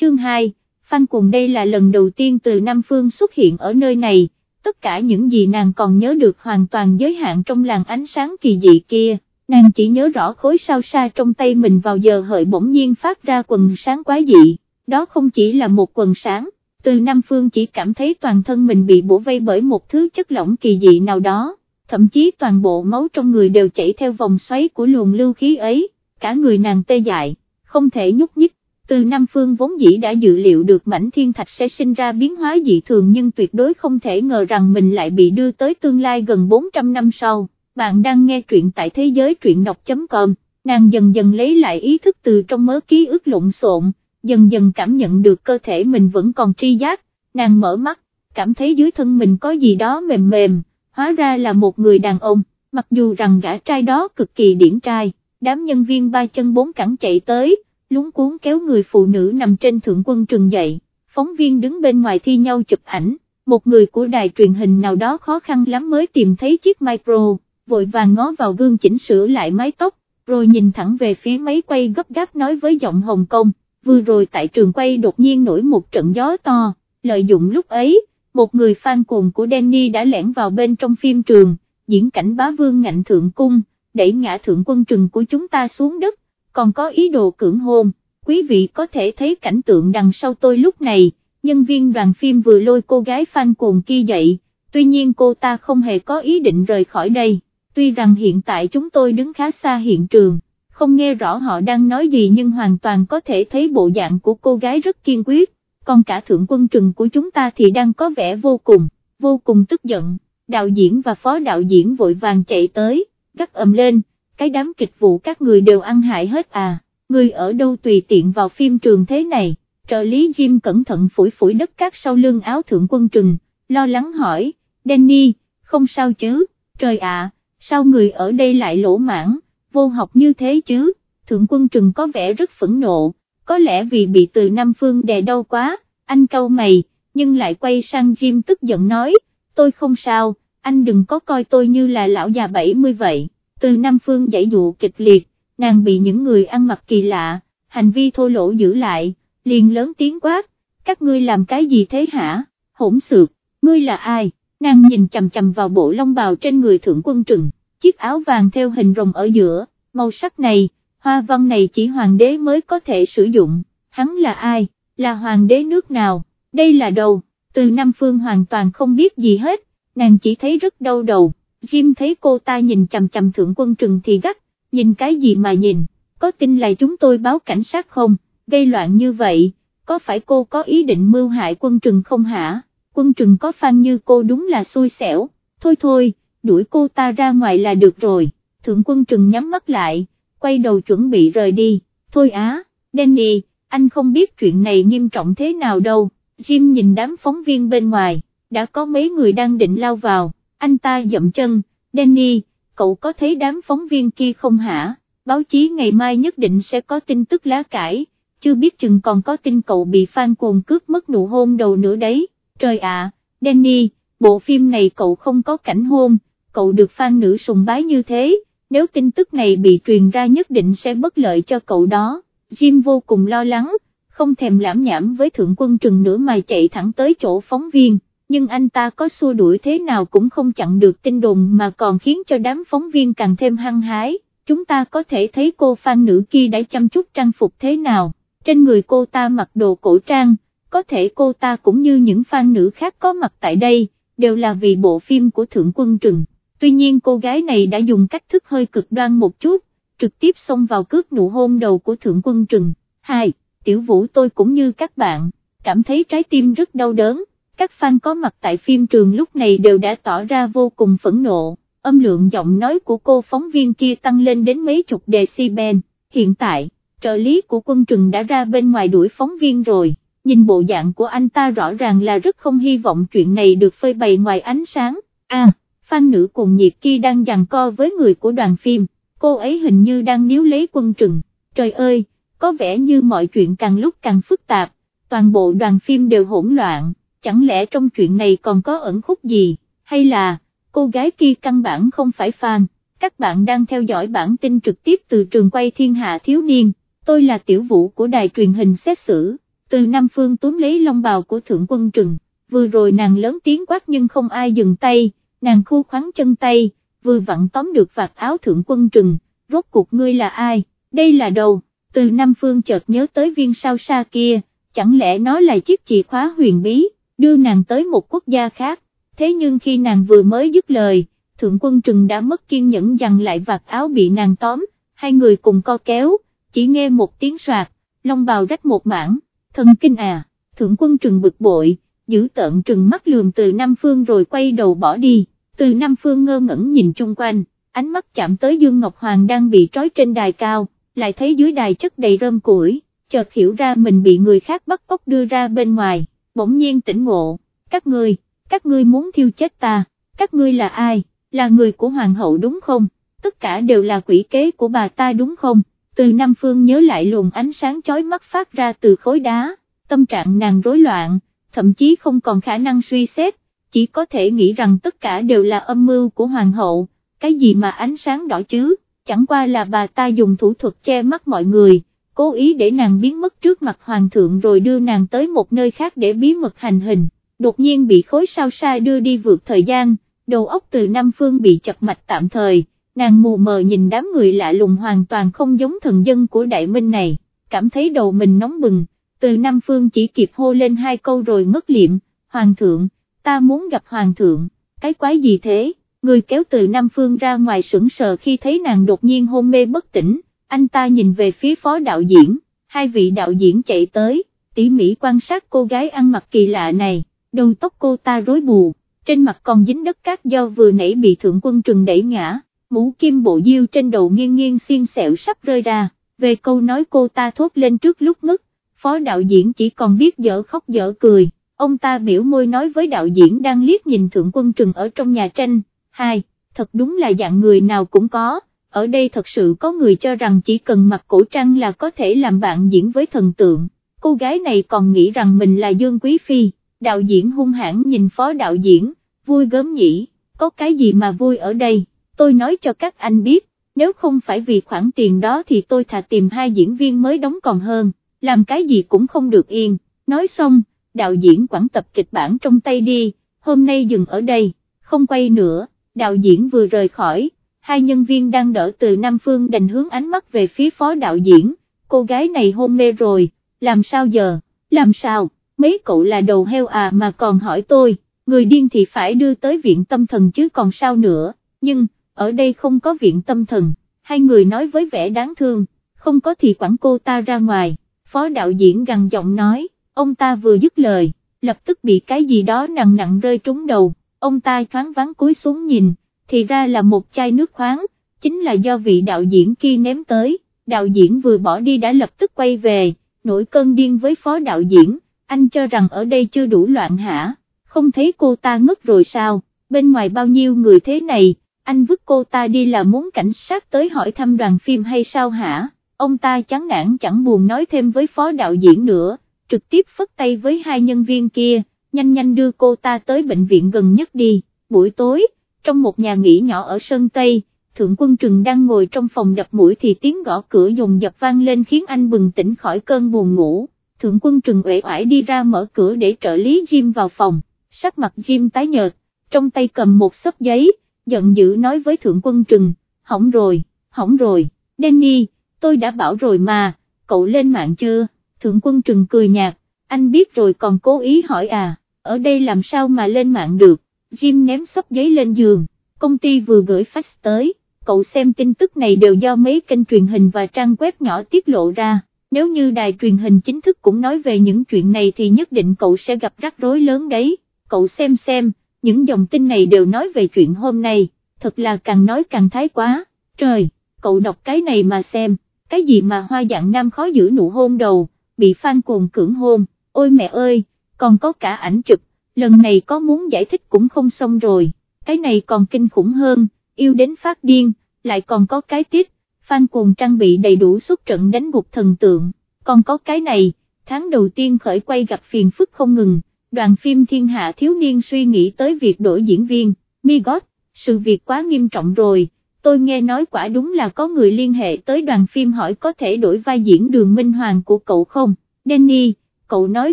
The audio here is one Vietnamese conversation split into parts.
chương 2, Phan cùng đây là lần đầu tiên từ Nam Phương xuất hiện ở nơi này, tất cả những gì nàng còn nhớ được hoàn toàn giới hạn trong làng ánh sáng kỳ dị kia, nàng chỉ nhớ rõ khối sao xa trong tay mình vào giờ hợi bỗng nhiên phát ra quần sáng quá dị, đó không chỉ là một quần sáng, từ Nam Phương chỉ cảm thấy toàn thân mình bị bổ vây bởi một thứ chất lỏng kỳ dị nào đó, thậm chí toàn bộ máu trong người đều chảy theo vòng xoáy của luồng lưu khí ấy, cả người nàng tê dại, không thể nhúc nhích từ Nam Phương vốn dĩ đã dự liệu được mảnh thiên thạch sẽ sinh ra biến hóa dị thường nhưng tuyệt đối không thể ngờ rằng mình lại bị đưa tới tương lai gần 400 năm sau. Bạn đang nghe truyện tại thế giới truyện đọc.com, nàng dần dần lấy lại ý thức từ trong mớ ký ức lộn xộn, dần dần cảm nhận được cơ thể mình vẫn còn tri giác, nàng mở mắt, cảm thấy dưới thân mình có gì đó mềm mềm, hóa ra là một người đàn ông, mặc dù rằng gã trai đó cực kỳ điển trai, đám nhân viên ba chân bốn cẳng chạy tới, lúng cuốn kéo người phụ nữ nằm trên thượng quân trừng dậy, phóng viên đứng bên ngoài thi nhau chụp ảnh, một người của đài truyền hình nào đó khó khăn lắm mới tìm thấy chiếc micro, vội vàng ngó vào gương chỉnh sửa lại mái tóc, rồi nhìn thẳng về phía máy quay gấp gáp nói với giọng Hồng Kông, vừa rồi tại trường quay đột nhiên nổi một trận gió to, lợi dụng lúc ấy, một người fan cuồng của Danny đã lẻn vào bên trong phim trường, diễn cảnh bá vương ngạnh thượng cung, đẩy ngã thượng quân trừng của chúng ta xuống đất, còn có ý đồ cưỡng hôn, quý vị có thể thấy cảnh tượng đằng sau tôi lúc này, nhân viên đoàn phim vừa lôi cô gái fan cuồng kia dậy, tuy nhiên cô ta không hề có ý định rời khỏi đây, tuy rằng hiện tại chúng tôi đứng khá xa hiện trường, không nghe rõ họ đang nói gì nhưng hoàn toàn có thể thấy bộ dạng của cô gái rất kiên quyết, còn cả thượng quân trừng của chúng ta thì đang có vẻ vô cùng, vô cùng tức giận, đạo diễn và phó đạo diễn vội vàng chạy tới, gắt ầm lên, cái đám kịch vụ các người đều ăn hại hết à, người ở đâu tùy tiện vào phim trường thế này, trợ lý Jim cẩn thận phủi phủi đất cát sau lưng áo thượng quân trừng, lo lắng hỏi, Danny, không sao chứ, trời ạ, sao người ở đây lại lỗ mãn, vô học như thế chứ, thượng quân trừng có vẻ rất phẫn nộ, có lẽ vì bị từ Nam Phương đè đau quá, anh câu mày, nhưng lại quay sang Jim tức giận nói, tôi không sao, anh đừng có coi tôi như là lão già 70 vậy từ Nam Phương giải dụ kịch liệt, nàng bị những người ăn mặc kỳ lạ, hành vi thô lỗ giữ lại, liền lớn tiếng quát, các ngươi làm cái gì thế hả, hỗn xược, ngươi là ai, nàng nhìn chầm chầm vào bộ lông bào trên người thượng quân trừng, chiếc áo vàng theo hình rồng ở giữa, màu sắc này, hoa văn này chỉ hoàng đế mới có thể sử dụng, hắn là ai, là hoàng đế nước nào, đây là đâu, từ Nam Phương hoàn toàn không biết gì hết, nàng chỉ thấy rất đau đầu. Jim thấy cô ta nhìn chằm chằm thượng quân trừng thì gắt, nhìn cái gì mà nhìn, có tin là chúng tôi báo cảnh sát không, gây loạn như vậy, có phải cô có ý định mưu hại quân trừng không hả, quân trừng có fan như cô đúng là xui xẻo, thôi thôi, đuổi cô ta ra ngoài là được rồi, thượng quân trừng nhắm mắt lại, quay đầu chuẩn bị rời đi, thôi á, Danny, anh không biết chuyện này nghiêm trọng thế nào đâu, Jim nhìn đám phóng viên bên ngoài, đã có mấy người đang định lao vào anh ta dậm chân, Danny, cậu có thấy đám phóng viên kia không hả, báo chí ngày mai nhất định sẽ có tin tức lá cải, chưa biết chừng còn có tin cậu bị fan cuồng cướp mất nụ hôn đầu nữa đấy, trời ạ, Danny, bộ phim này cậu không có cảnh hôn, cậu được fan nữ sùng bái như thế, nếu tin tức này bị truyền ra nhất định sẽ bất lợi cho cậu đó, Jim vô cùng lo lắng, không thèm lãm nhảm với thượng quân trừng nữa mà chạy thẳng tới chỗ phóng viên nhưng anh ta có xua đuổi thế nào cũng không chặn được tin đồn mà còn khiến cho đám phóng viên càng thêm hăng hái, chúng ta có thể thấy cô fan nữ kia đã chăm chút trang phục thế nào, trên người cô ta mặc đồ cổ trang, có thể cô ta cũng như những fan nữ khác có mặt tại đây, đều là vì bộ phim của Thượng Quân Trừng, tuy nhiên cô gái này đã dùng cách thức hơi cực đoan một chút, trực tiếp xông vào cướp nụ hôn đầu của Thượng Quân Trừng, 2. Tiểu Vũ tôi cũng như các bạn, cảm thấy trái tim rất đau đớn các fan có mặt tại phim trường lúc này đều đã tỏ ra vô cùng phẫn nộ, âm lượng giọng nói của cô phóng viên kia tăng lên đến mấy chục decibel, hiện tại, trợ lý của quân trừng đã ra bên ngoài đuổi phóng viên rồi, nhìn bộ dạng của anh ta rõ ràng là rất không hy vọng chuyện này được phơi bày ngoài ánh sáng, a à, fan nữ cùng nhiệt kia đang giằng co với người của đoàn phim, cô ấy hình như đang níu lấy quân trừng, trời ơi, có vẻ như mọi chuyện càng lúc càng phức tạp, toàn bộ đoàn phim đều hỗn loạn chẳng lẽ trong chuyện này còn có ẩn khúc gì, hay là, cô gái kia căn bản không phải fan, các bạn đang theo dõi bản tin trực tiếp từ trường quay thiên hạ thiếu niên, tôi là tiểu vũ của đài truyền hình xét xử, từ Nam Phương túm lấy long bào của Thượng Quân Trừng, vừa rồi nàng lớn tiếng quát nhưng không ai dừng tay, nàng khu khoắn chân tay, vừa vặn tóm được vạt áo Thượng Quân Trừng, rốt cuộc ngươi là ai, đây là đầu, từ Nam Phương chợt nhớ tới viên sao xa kia, chẳng lẽ nó là chiếc chìa khóa huyền bí, đưa nàng tới một quốc gia khác, thế nhưng khi nàng vừa mới dứt lời, Thượng Quân Trừng đã mất kiên nhẫn dằn lại vạt áo bị nàng tóm, hai người cùng co kéo, chỉ nghe một tiếng soạt, long bào rách một mảng thần kinh à, thượng quân trừng bực bội, giữ tợn trừng mắt lườm từ Nam Phương rồi quay đầu bỏ đi, từ Nam Phương ngơ ngẩn nhìn chung quanh, ánh mắt chạm tới Dương Ngọc Hoàng đang bị trói trên đài cao, lại thấy dưới đài chất đầy rơm củi, chợt hiểu ra mình bị người khác bắt cóc đưa ra bên ngoài, bỗng nhiên tỉnh ngộ, các ngươi, các ngươi muốn thiêu chết ta, các ngươi là ai, là người của Hoàng hậu đúng không, tất cả đều là quỷ kế của bà ta đúng không? từ Nam Phương nhớ lại luồng ánh sáng chói mắt phát ra từ khối đá, tâm trạng nàng rối loạn, thậm chí không còn khả năng suy xét, chỉ có thể nghĩ rằng tất cả đều là âm mưu của Hoàng hậu, cái gì mà ánh sáng đỏ chứ, chẳng qua là bà ta dùng thủ thuật che mắt mọi người, cố ý để nàng biến mất trước mặt Hoàng thượng rồi đưa nàng tới một nơi khác để bí mật hành hình, đột nhiên bị khối sao xa đưa đi vượt thời gian, đầu óc từ Nam Phương bị chật mạch tạm thời nàng mù mờ nhìn đám người lạ lùng hoàn toàn không giống thần dân của đại minh này, cảm thấy đầu mình nóng bừng, từ Nam Phương chỉ kịp hô lên hai câu rồi ngất liệm, Hoàng thượng, ta muốn gặp Hoàng thượng, cái quái gì thế, người kéo từ Nam Phương ra ngoài sững sờ khi thấy nàng đột nhiên hôn mê bất tỉnh, anh ta nhìn về phía phó đạo diễn, hai vị đạo diễn chạy tới, tỉ mỉ quan sát cô gái ăn mặc kỳ lạ này, đầu tóc cô ta rối bù, trên mặt còn dính đất cát do vừa nãy bị thượng quân trừng đẩy ngã mũ kim bộ diêu trên đầu nghiêng nghiêng xiên xẹo sắp rơi ra, về câu nói cô ta thốt lên trước lúc ngất, phó đạo diễn chỉ còn biết dở khóc dở cười, ông ta biểu môi nói với đạo diễn đang liếc nhìn thượng quân trừng ở trong nhà tranh, hai, thật đúng là dạng người nào cũng có, ở đây thật sự có người cho rằng chỉ cần mặc cổ trang là có thể làm bạn diễn với thần tượng, cô gái này còn nghĩ rằng mình là Dương Quý Phi, đạo diễn hung hãn nhìn phó đạo diễn, vui gớm nhỉ, có cái gì mà vui ở đây? Tôi nói cho các anh biết, nếu không phải vì khoản tiền đó thì tôi thà tìm hai diễn viên mới đóng còn hơn, làm cái gì cũng không được yên, nói xong, đạo diễn quản tập kịch bản trong tay đi, hôm nay dừng ở đây, không quay nữa, đạo diễn vừa rời khỏi, hai nhân viên đang đỡ từ Nam Phương đành hướng ánh mắt về phía phó đạo diễn, cô gái này hôn mê rồi, làm sao giờ, làm sao, mấy cậu là đầu heo à mà còn hỏi tôi, người điên thì phải đưa tới viện tâm thần chứ còn sao nữa, nhưng, ở đây không có viện tâm thần, hai người nói với vẻ đáng thương, không có thì quản cô ta ra ngoài, phó đạo diễn gằn giọng nói, ông ta vừa dứt lời, lập tức bị cái gì đó nặng nặng rơi trúng đầu, ông ta thoáng vắng cúi xuống nhìn, thì ra là một chai nước khoáng, chính là do vị đạo diễn kia ném tới, đạo diễn vừa bỏ đi đã lập tức quay về, nổi cơn điên với phó đạo diễn, anh cho rằng ở đây chưa đủ loạn hả, không thấy cô ta ngất rồi sao, bên ngoài bao nhiêu người thế này, anh vứt cô ta đi là muốn cảnh sát tới hỏi thăm đoàn phim hay sao hả, ông ta chán nản chẳng buồn nói thêm với phó đạo diễn nữa, trực tiếp phất tay với hai nhân viên kia, nhanh nhanh đưa cô ta tới bệnh viện gần nhất đi, buổi tối, trong một nhà nghỉ nhỏ ở Sơn Tây, Thượng Quân Trừng đang ngồi trong phòng đập mũi thì tiếng gõ cửa dùng dập vang lên khiến anh bừng tỉnh khỏi cơn buồn ngủ, Thượng Quân Trừng uể oải đi ra mở cửa để trợ lý Jim vào phòng, sắc mặt Jim tái nhợt, trong tay cầm một xấp giấy, giận dữ nói với thượng quân trừng, hỏng rồi, hỏng rồi, Danny, tôi đã bảo rồi mà, cậu lên mạng chưa, thượng quân trừng cười nhạt, anh biết rồi còn cố ý hỏi à, ở đây làm sao mà lên mạng được, Jim ném sấp giấy lên giường, công ty vừa gửi fax tới, cậu xem tin tức này đều do mấy kênh truyền hình và trang web nhỏ tiết lộ ra, nếu như đài truyền hình chính thức cũng nói về những chuyện này thì nhất định cậu sẽ gặp rắc rối lớn đấy, cậu xem xem, những dòng tin này đều nói về chuyện hôm nay, thật là càng nói càng thái quá, trời, cậu đọc cái này mà xem, cái gì mà hoa dạng nam khó giữ nụ hôn đầu, bị phan cuồng cưỡng hôn, ôi mẹ ơi, còn có cả ảnh chụp, lần này có muốn giải thích cũng không xong rồi, cái này còn kinh khủng hơn, yêu đến phát điên, lại còn có cái tiết, phan cuồng trang bị đầy đủ xuất trận đánh gục thần tượng, còn có cái này, tháng đầu tiên khởi quay gặp phiền phức không ngừng. Đoàn phim thiên hạ thiếu niên suy nghĩ tới việc đổi diễn viên, mi gót, sự việc quá nghiêm trọng rồi, tôi nghe nói quả đúng là có người liên hệ tới đoàn phim hỏi có thể đổi vai diễn đường Minh Hoàng của cậu không, Danny, cậu nói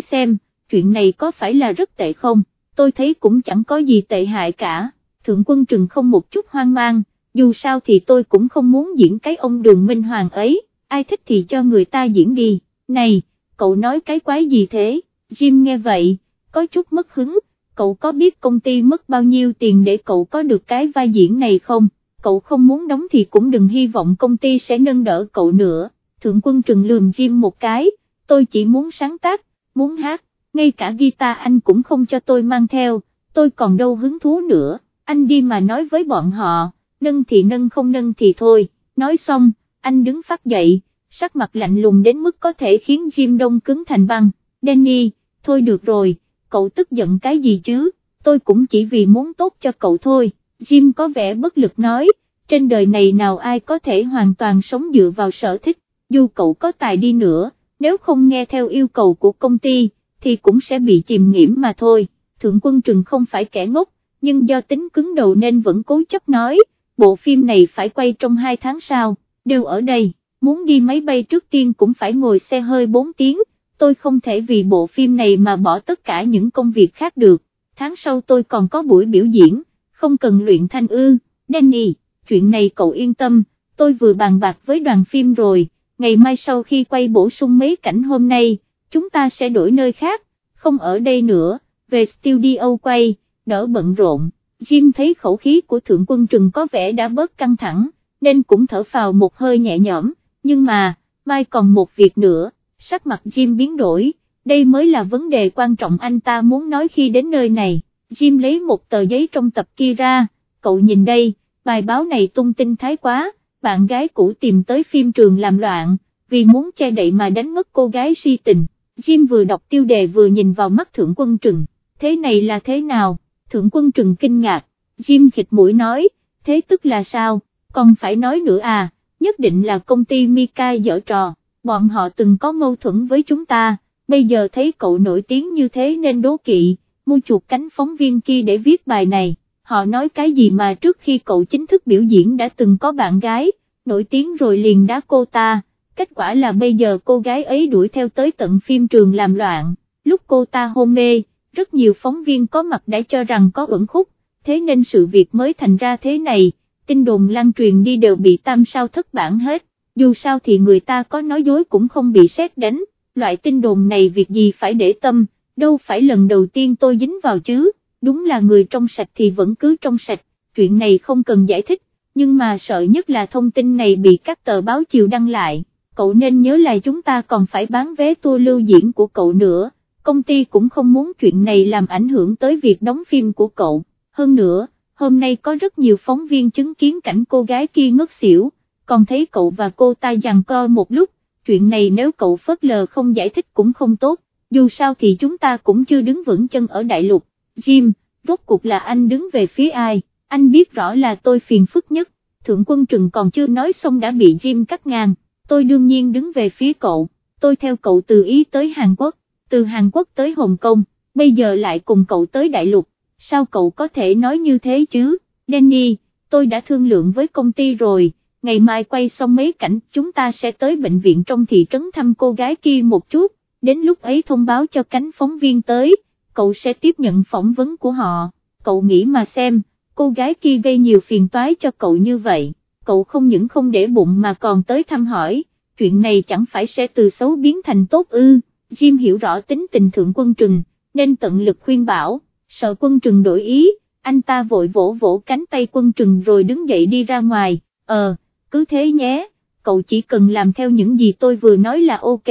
xem, chuyện này có phải là rất tệ không, tôi thấy cũng chẳng có gì tệ hại cả, thượng quân trừng không một chút hoang mang, dù sao thì tôi cũng không muốn diễn cái ông đường minh hoàng ấy, ai thích thì cho người ta diễn đi, này, cậu nói cái quái gì thế, Jim nghe vậy, có chút mất hứng, cậu có biết công ty mất bao nhiêu tiền để cậu có được cái vai diễn này không, cậu không muốn đóng thì cũng đừng hy vọng công ty sẽ nâng đỡ cậu nữa, thượng quân trừng lườm Jim một cái, tôi chỉ muốn sáng tác, muốn hát, ngay cả guitar anh cũng không cho tôi mang theo, tôi còn đâu hứng thú nữa, anh đi mà nói với bọn họ, nâng thì nâng không nâng thì thôi, nói xong, anh đứng phát dậy, sắc mặt lạnh lùng đến mức có thể khiến Jim đông cứng thành băng, Danny, thôi được rồi, cậu tức giận cái gì chứ, tôi cũng chỉ vì muốn tốt cho cậu thôi, Jim có vẻ bất lực nói, trên đời này nào ai có thể hoàn toàn sống dựa vào sở thích, dù cậu có tài đi nữa, nếu không nghe theo yêu cầu của công ty, thì cũng sẽ bị chìm nghiễm mà thôi, thượng quân trừng không phải kẻ ngốc, nhưng do tính cứng đầu nên vẫn cố chấp nói, bộ phim này phải quay trong 2 tháng sau, đều ở đây, muốn đi máy bay trước tiên cũng phải ngồi xe hơi 4 tiếng, tôi không thể vì bộ phim này mà bỏ tất cả những công việc khác được, tháng sau tôi còn có buổi biểu diễn, không cần luyện thanh ư, Danny, chuyện này cậu yên tâm, tôi vừa bàn bạc với đoàn phim rồi, ngày mai sau khi quay bổ sung mấy cảnh hôm nay, chúng ta sẽ đổi nơi khác, không ở đây nữa, về studio quay, đỡ bận rộn, Jim thấy khẩu khí của thượng quân trừng có vẻ đã bớt căng thẳng, nên cũng thở phào một hơi nhẹ nhõm, nhưng mà, mai còn một việc nữa, sắc mặt Jim biến đổi, đây mới là vấn đề quan trọng anh ta muốn nói khi đến nơi này, Jim lấy một tờ giấy trong tập kia ra, cậu nhìn đây, bài báo này tung tin thái quá, bạn gái cũ tìm tới phim trường làm loạn, vì muốn che đậy mà đánh mất cô gái si tình, Jim vừa đọc tiêu đề vừa nhìn vào mắt thượng quân trừng, thế này là thế nào, thượng quân trừng kinh ngạc, Jim khịt mũi nói, thế tức là sao, còn phải nói nữa à, nhất định là công ty Mika dở trò, bọn họ từng có mâu thuẫn với chúng ta, bây giờ thấy cậu nổi tiếng như thế nên đố kỵ, mua chuột cánh phóng viên kia để viết bài này, họ nói cái gì mà trước khi cậu chính thức biểu diễn đã từng có bạn gái, nổi tiếng rồi liền đá cô ta, kết quả là bây giờ cô gái ấy đuổi theo tới tận phim trường làm loạn, lúc cô ta hôn mê, rất nhiều phóng viên có mặt đã cho rằng có ẩn khúc, thế nên sự việc mới thành ra thế này, tin đồn lan truyền đi đều bị tam sao thất bản hết, dù sao thì người ta có nói dối cũng không bị xét đánh, loại tin đồn này việc gì phải để tâm, đâu phải lần đầu tiên tôi dính vào chứ, đúng là người trong sạch thì vẫn cứ trong sạch, chuyện này không cần giải thích, nhưng mà sợ nhất là thông tin này bị các tờ báo chiều đăng lại, cậu nên nhớ là chúng ta còn phải bán vé tour lưu diễn của cậu nữa, công ty cũng không muốn chuyện này làm ảnh hưởng tới việc đóng phim của cậu, hơn nữa, hôm nay có rất nhiều phóng viên chứng kiến cảnh cô gái kia ngất xỉu, còn thấy cậu và cô ta giằng co một lúc, chuyện này nếu cậu phớt lờ không giải thích cũng không tốt, dù sao thì chúng ta cũng chưa đứng vững chân ở đại lục, Jim, rốt cuộc là anh đứng về phía ai, anh biết rõ là tôi phiền phức nhất, thượng quân trừng còn chưa nói xong đã bị Jim cắt ngang, tôi đương nhiên đứng về phía cậu, tôi theo cậu từ Ý tới Hàn Quốc, từ Hàn Quốc tới Hồng Kông, bây giờ lại cùng cậu tới đại lục, sao cậu có thể nói như thế chứ, Danny, tôi đã thương lượng với công ty rồi, ngày mai quay xong mấy cảnh chúng ta sẽ tới bệnh viện trong thị trấn thăm cô gái kia một chút, đến lúc ấy thông báo cho cánh phóng viên tới, cậu sẽ tiếp nhận phỏng vấn của họ, cậu nghĩ mà xem, cô gái kia gây nhiều phiền toái cho cậu như vậy, cậu không những không để bụng mà còn tới thăm hỏi, chuyện này chẳng phải sẽ từ xấu biến thành tốt ư, Jim hiểu rõ tính tình thượng quân trừng, nên tận lực khuyên bảo, sợ quân trừng đổi ý, anh ta vội vỗ vỗ cánh tay quân trừng rồi đứng dậy đi ra ngoài, ờ, cứ thế nhé, cậu chỉ cần làm theo những gì tôi vừa nói là ok,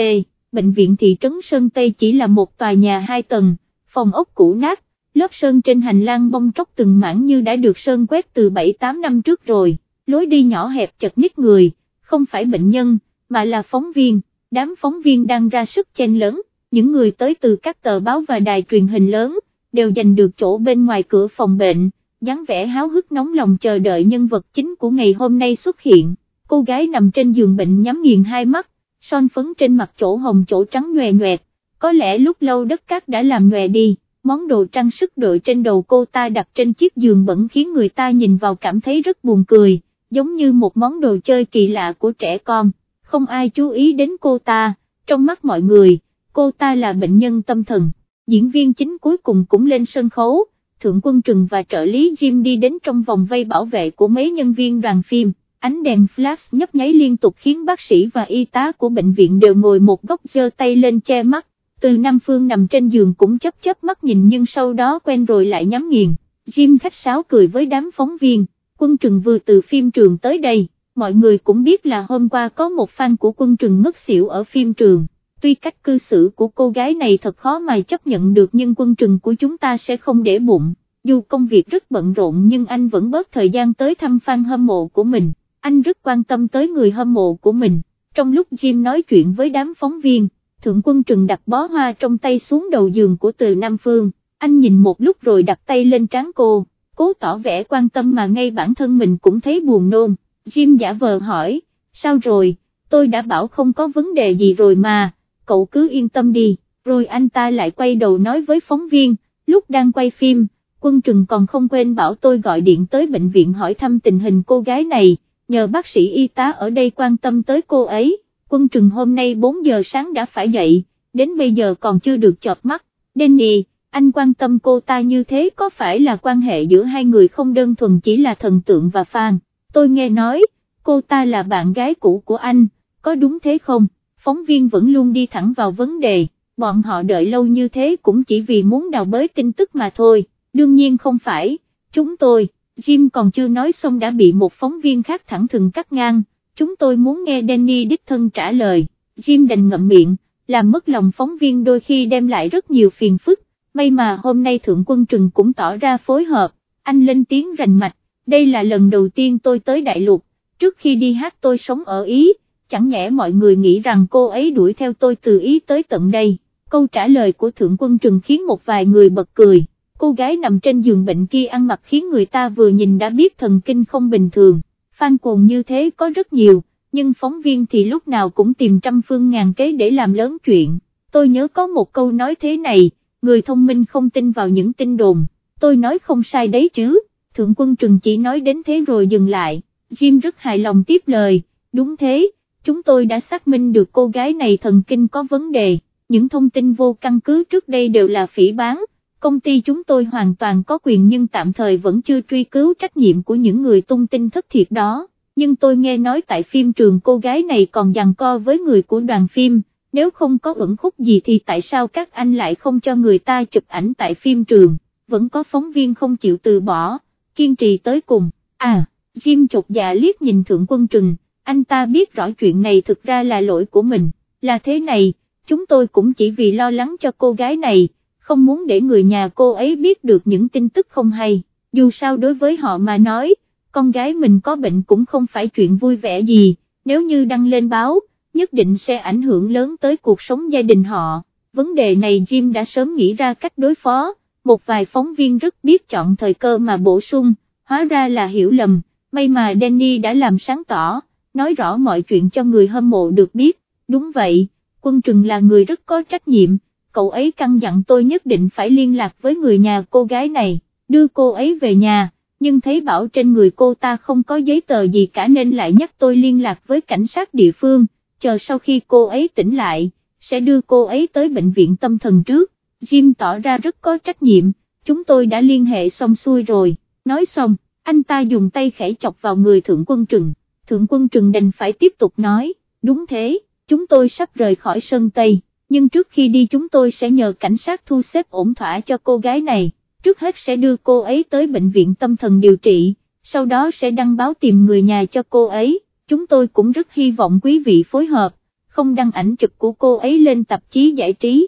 bệnh viện thị trấn Sơn Tây chỉ là một tòa nhà hai tầng, phòng ốc cũ nát, lớp sơn trên hành lang bong tróc từng mảng như đã được sơn quét từ 7-8 năm trước rồi, lối đi nhỏ hẹp chật ních người, không phải bệnh nhân, mà là phóng viên, đám phóng viên đang ra sức chen lớn, những người tới từ các tờ báo và đài truyền hình lớn, đều giành được chỗ bên ngoài cửa phòng bệnh, dáng vẻ háo hức nóng lòng chờ đợi nhân vật chính của ngày hôm nay xuất hiện, cô gái nằm trên giường bệnh nhắm nghiền hai mắt, son phấn trên mặt chỗ hồng chỗ trắng nhòe nhòe, có lẽ lúc lâu đất cát đã làm nhòe đi, món đồ trang sức đội trên đầu cô ta đặt trên chiếc giường bẩn khiến người ta nhìn vào cảm thấy rất buồn cười, giống như một món đồ chơi kỳ lạ của trẻ con, không ai chú ý đến cô ta, trong mắt mọi người cô ta là bệnh nhân tâm thần, diễn viên chính cuối cùng cũng lên sân khấu, Thượng Quân Trừng và trợ lý Jim đi đến trong vòng vây bảo vệ của mấy nhân viên đoàn phim, ánh đèn flash nhấp nháy liên tục khiến bác sĩ và y tá của bệnh viện đều ngồi một góc giơ tay lên che mắt, từ Nam Phương nằm trên giường cũng chấp chấp mắt nhìn nhưng sau đó quen rồi lại nhắm nghiền, Jim khách sáo cười với đám phóng viên, Quân Trừng vừa từ phim trường tới đây, mọi người cũng biết là hôm qua có một fan của Quân Trừng ngất xỉu ở phim trường. Tuy cách cư xử của cô gái này thật khó mà chấp nhận được nhưng quân trừng của chúng ta sẽ không để bụng, dù công việc rất bận rộn nhưng anh vẫn bớt thời gian tới thăm fan hâm mộ của mình, anh rất quan tâm tới người hâm mộ của mình, trong lúc Jim nói chuyện với đám phóng viên, thượng quân trừng đặt bó hoa trong tay xuống đầu giường của từ Nam Phương, anh nhìn một lúc rồi đặt tay lên trán cô, cố tỏ vẻ quan tâm mà ngay bản thân mình cũng thấy buồn nôn, Jim giả vờ hỏi, sao rồi, tôi đã bảo không có vấn đề gì rồi mà cậu cứ yên tâm đi, rồi anh ta lại quay đầu nói với phóng viên, lúc đang quay phim, quân trừng còn không quên bảo tôi gọi điện tới bệnh viện hỏi thăm tình hình cô gái này, nhờ bác sĩ y tá ở đây quan tâm tới cô ấy, quân trừng hôm nay 4 giờ sáng đã phải dậy, đến bây giờ còn chưa được chọt mắt, Danny, anh quan tâm cô ta như thế có phải là quan hệ giữa hai người không đơn thuần chỉ là thần tượng và fan, tôi nghe nói, cô ta là bạn gái cũ của anh, có đúng thế không? phóng viên vẫn luôn đi thẳng vào vấn đề, bọn họ đợi lâu như thế cũng chỉ vì muốn đào bới tin tức mà thôi, đương nhiên không phải, chúng tôi, Jim còn chưa nói xong đã bị một phóng viên khác thẳng thừng cắt ngang, chúng tôi muốn nghe Danny đích thân trả lời, Jim đành ngậm miệng, làm mất lòng phóng viên đôi khi đem lại rất nhiều phiền phức, may mà hôm nay Thượng Quân Trừng cũng tỏ ra phối hợp, anh lên tiếng rành mạch, đây là lần đầu tiên tôi tới Đại Lục, trước khi đi hát tôi sống ở Ý chẳng nhẽ mọi người nghĩ rằng cô ấy đuổi theo tôi từ ý tới tận đây, câu trả lời của Thượng Quân Trừng khiến một vài người bật cười, cô gái nằm trên giường bệnh kia ăn mặc khiến người ta vừa nhìn đã biết thần kinh không bình thường, fan cuồng như thế có rất nhiều, nhưng phóng viên thì lúc nào cũng tìm trăm phương ngàn kế để làm lớn chuyện, tôi nhớ có một câu nói thế này, người thông minh không tin vào những tin đồn, tôi nói không sai đấy chứ, Thượng Quân Trừng chỉ nói đến thế rồi dừng lại, Jim rất hài lòng tiếp lời, đúng thế, chúng tôi đã xác minh được cô gái này thần kinh có vấn đề, những thông tin vô căn cứ trước đây đều là phỉ bán, công ty chúng tôi hoàn toàn có quyền nhưng tạm thời vẫn chưa truy cứu trách nhiệm của những người tung tin thất thiệt đó, nhưng tôi nghe nói tại phim trường cô gái này còn giằng co với người của đoàn phim, nếu không có ẩn khúc gì thì tại sao các anh lại không cho người ta chụp ảnh tại phim trường, vẫn có phóng viên không chịu từ bỏ, kiên trì tới cùng, à, Jim chột dạ liếc nhìn Thượng Quân Trừng. Anh ta biết rõ chuyện này thực ra là lỗi của mình, là thế này, chúng tôi cũng chỉ vì lo lắng cho cô gái này, không muốn để người nhà cô ấy biết được những tin tức không hay, dù sao đối với họ mà nói, con gái mình có bệnh cũng không phải chuyện vui vẻ gì, nếu như đăng lên báo, nhất định sẽ ảnh hưởng lớn tới cuộc sống gia đình họ, vấn đề này Jim đã sớm nghĩ ra cách đối phó, một vài phóng viên rất biết chọn thời cơ mà bổ sung, hóa ra là hiểu lầm, may mà Danny đã làm sáng tỏ nói rõ mọi chuyện cho người hâm mộ được biết, đúng vậy, quân trừng là người rất có trách nhiệm, cậu ấy căn dặn tôi nhất định phải liên lạc với người nhà cô gái này, đưa cô ấy về nhà, nhưng thấy bảo trên người cô ta không có giấy tờ gì cả nên lại nhắc tôi liên lạc với cảnh sát địa phương, chờ sau khi cô ấy tỉnh lại, sẽ đưa cô ấy tới bệnh viện tâm thần trước, Jim tỏ ra rất có trách nhiệm, chúng tôi đã liên hệ xong xuôi rồi, nói xong, anh ta dùng tay khẽ chọc vào người thượng quân trừng. Thượng quân Trừng đành phải tiếp tục nói, đúng thế, chúng tôi sắp rời khỏi Sơn Tây, nhưng trước khi đi chúng tôi sẽ nhờ cảnh sát thu xếp ổn thỏa cho cô gái này, trước hết sẽ đưa cô ấy tới bệnh viện tâm thần điều trị, sau đó sẽ đăng báo tìm người nhà cho cô ấy, chúng tôi cũng rất hy vọng quý vị phối hợp, không đăng ảnh chụp của cô ấy lên tạp chí giải trí.